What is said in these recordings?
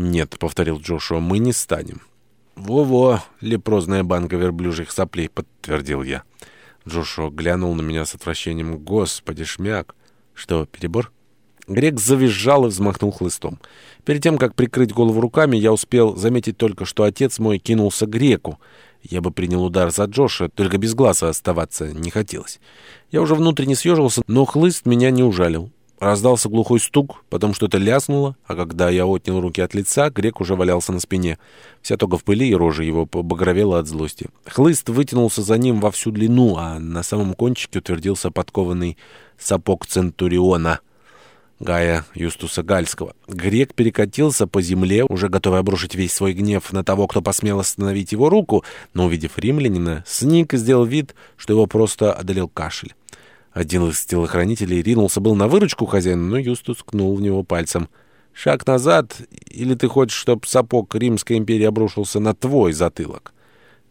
«Нет», — повторил Джошуа, — «мы не станем». «Во-во, лепрозная банка верблюжьих соплей», — подтвердил я. Джошуа глянул на меня с отвращением. «Господи, шмяк!» «Что, перебор?» Грек завизжал и взмахнул хлыстом. Перед тем, как прикрыть голову руками, я успел заметить только, что отец мой кинулся к Греку. Я бы принял удар за Джоша, только без глаза оставаться не хотелось. Я уже внутренне съежился, но хлыст меня не ужалил. Раздался глухой стук, потом что-то ляснуло, а когда я отнял руки от лица, грек уже валялся на спине. Вся тога в пыли, и рожа его побагровела от злости. Хлыст вытянулся за ним во всю длину, а на самом кончике утвердился подкованный сапог Центуриона, Гая Юстуса Гальского. Грек перекатился по земле, уже готовый обрушить весь свой гнев на того, кто посмел остановить его руку, но, увидев римлянина, сник и сделал вид, что его просто одолел кашель. Один из телохранителей ринулся был на выручку хозяина, но Юстус ткнул в него пальцем. «Шаг назад, или ты хочешь, чтобы сапог Римской империи обрушился на твой затылок?»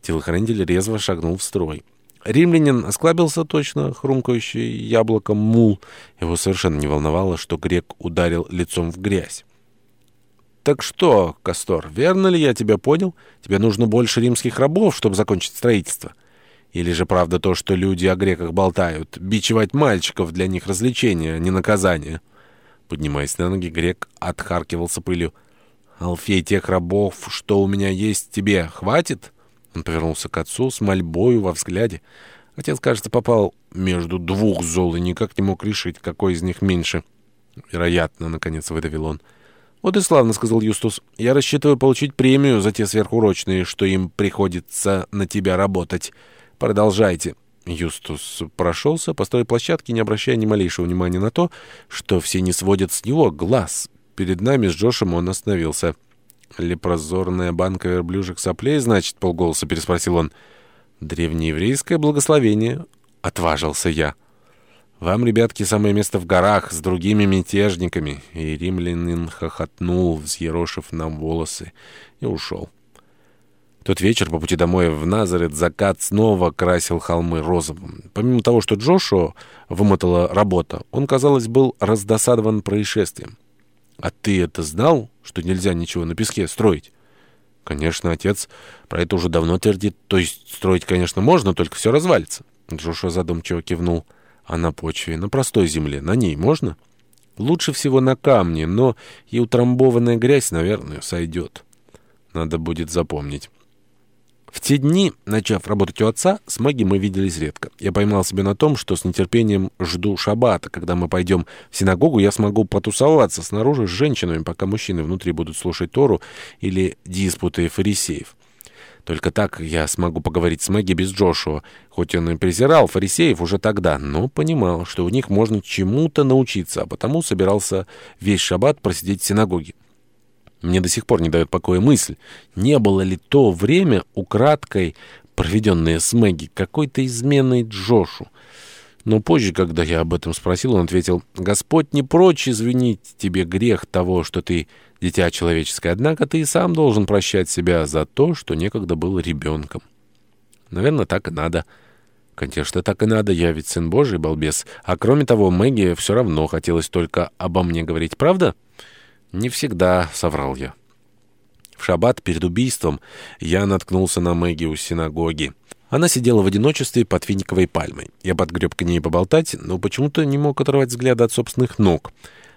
Телохранитель резво шагнул в строй. Римлянин осклабился точно, хрумкающий яблоком мул. Его совершенно не волновало, что грек ударил лицом в грязь. «Так что, Кастор, верно ли я тебя понял? Тебе нужно больше римских рабов, чтобы закончить строительство?» Или же правда то, что люди о греках болтают? Бичевать мальчиков для них развлечение, а не наказание. Поднимаясь на ноги, грек отхаркивался пылью. «Алфей, тех рабов, что у меня есть, тебе хватит?» Он повернулся к отцу с мольбою во взгляде. Отец, кажется, попал между двух зол и никак не мог решить, какой из них меньше. «Вероятно», — наконец выдавил он. «Вот и славно», — сказал Юстус. «Я рассчитываю получить премию за те сверхурочные, что им приходится на тебя работать». «Продолжайте». Юстус прошелся по строй площадке, не обращая ни малейшего внимания на то, что все не сводят с него глаз. Перед нами с Джошем он остановился. «Лепрозорная банка верблюжих соплей, значит?» — полголоса переспросил он. «Древнееврейское благословение», — отважился я. «Вам, ребятки, самое место в горах с другими мятежниками». И римлянин хохотнул, взъерошив нам волосы, и ушел тот вечер по пути домой в Назарет закат снова красил холмы розовым. Помимо того, что Джошуа вымотала работа, он, казалось, был раздосадован происшествием. «А ты это знал, что нельзя ничего на песке строить?» «Конечно, отец про это уже давно твердит. То есть строить, конечно, можно, только все развалится». Джошуа задумчиво кивнул. «А на почве, на простой земле, на ней можно?» «Лучше всего на камне, но и утрамбованная грязь, наверное, сойдет. Надо будет запомнить». В те дни, начав работать у отца, с Мэгги мы виделись редко. Я поймал себя на том, что с нетерпением жду шаббата. Когда мы пойдем в синагогу, я смогу потусоваться снаружи с женщинами, пока мужчины внутри будут слушать Тору или диспуты фарисеев. Только так я смогу поговорить с Мэгги без Джошуа, хоть он и презирал фарисеев уже тогда, но понимал, что у них можно чему-то научиться, а потому собирался весь шаббат просидеть в синагоге. Мне до сих пор не дает покоя мысль, не было ли то время украдкой, проведенное с Мэгги, какой-то изменой Джошу. Но позже, когда я об этом спросил, он ответил, «Господь не прочь извинить тебе грех того, что ты дитя человеческое, однако ты и сам должен прощать себя за то, что некогда был ребенком». Наверное, так и надо. Конечно, так и надо, я ведь сын Божий, балбес. А кроме того, Мэгги все равно хотелось только обо мне говорить, правда?» «Не всегда», — соврал я. В шаббат перед убийством я наткнулся на Мэгги у синагоги. Она сидела в одиночестве под финиковой пальмой. Я подгреб к ней поболтать, но почему-то не мог оторвать взгляда от собственных ног.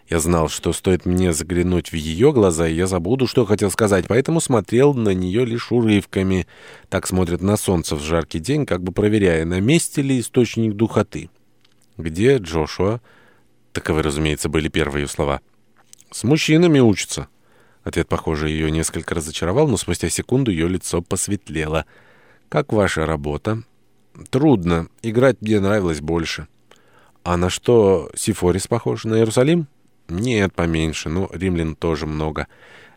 Я знал, что стоит мне заглянуть в ее глаза, и я забуду, что хотел сказать, поэтому смотрел на нее лишь урывками. Так смотрят на солнце в жаркий день, как бы проверяя, на месте ли источник духоты. «Где Джошуа?» Таковы, разумеется, были первые слова. «С мужчинами учатся». Ответ, похоже, ее несколько разочаровал, но спустя секунду ее лицо посветлело. «Как ваша работа?» «Трудно. Играть мне нравилось больше». «А на что Сифорис похож? На Иерусалим?» «Нет, поменьше. Но римлян тоже много.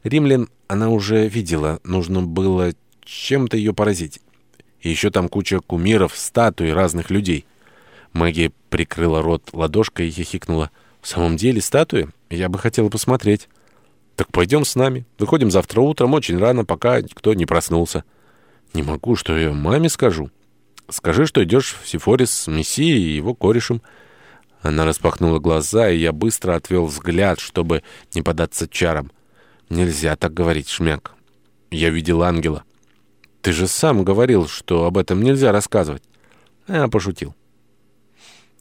Римлян она уже видела. Нужно было чем-то ее поразить. И еще там куча кумиров, статуй разных людей». Мэгги прикрыла рот ладошкой и хихикнула. «В самом деле статуи?» Я бы хотела посмотреть. Так пойдем с нами. Выходим завтра утром, очень рано, пока никто не проснулся. Не могу, что я маме скажу. Скажи, что идешь в Сифорис с Мессией и его корешем. Она распахнула глаза, и я быстро отвел взгляд, чтобы не податься чарам. Нельзя так говорить, Шмяк. Я видел ангела. Ты же сам говорил, что об этом нельзя рассказывать. Я пошутил.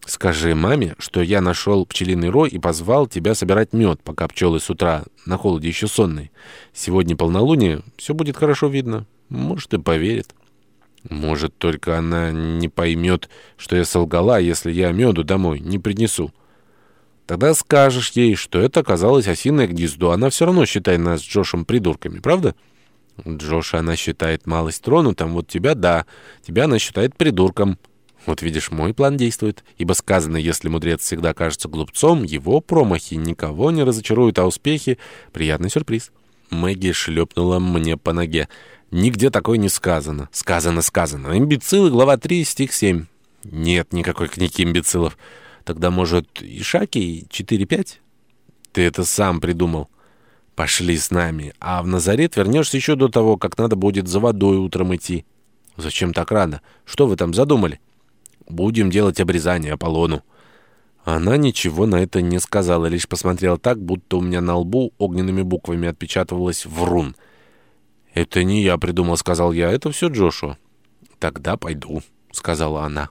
Скажи маме, что я нашел пчелиный рой и позвал тебя собирать мед, пока пчелы с утра на холоде еще сонные. Сегодня полнолуние, все будет хорошо видно. Может, и поверит. Может, только она не поймет, что я солгала, если я меду домой не принесу. Тогда скажешь ей, что это оказалось осиное гнездо. Она все равно считает нас с Джошем придурками, правда? Джоша она считает малость тронутым, вот тебя — да. Тебя она считает придурком. Вот видишь, мой план действует, ибо сказано, если мудрец всегда кажется глупцом, его промахи никого не разочаруют, а успехи — приятный сюрприз. Мэгги шлепнула мне по ноге. Нигде такое не сказано. Сказано, сказано. Имбецилы, глава 3, стих 7. Нет никакой книги имбецилов. Тогда, может, Ишаки 4-5? Ты это сам придумал. Пошли с нами, а в Назарет вернешься еще до того, как надо будет за водой утром идти. Зачем так рано? Что вы там задумали? Будем делать обрезание Аполлону. Она ничего на это не сказала, лишь посмотрела так, будто у меня на лбу огненными буквами отпечатывалось «Врун». «Это не я придумал», — сказал я, — «это все Джошуа». «Тогда пойду», — сказала она.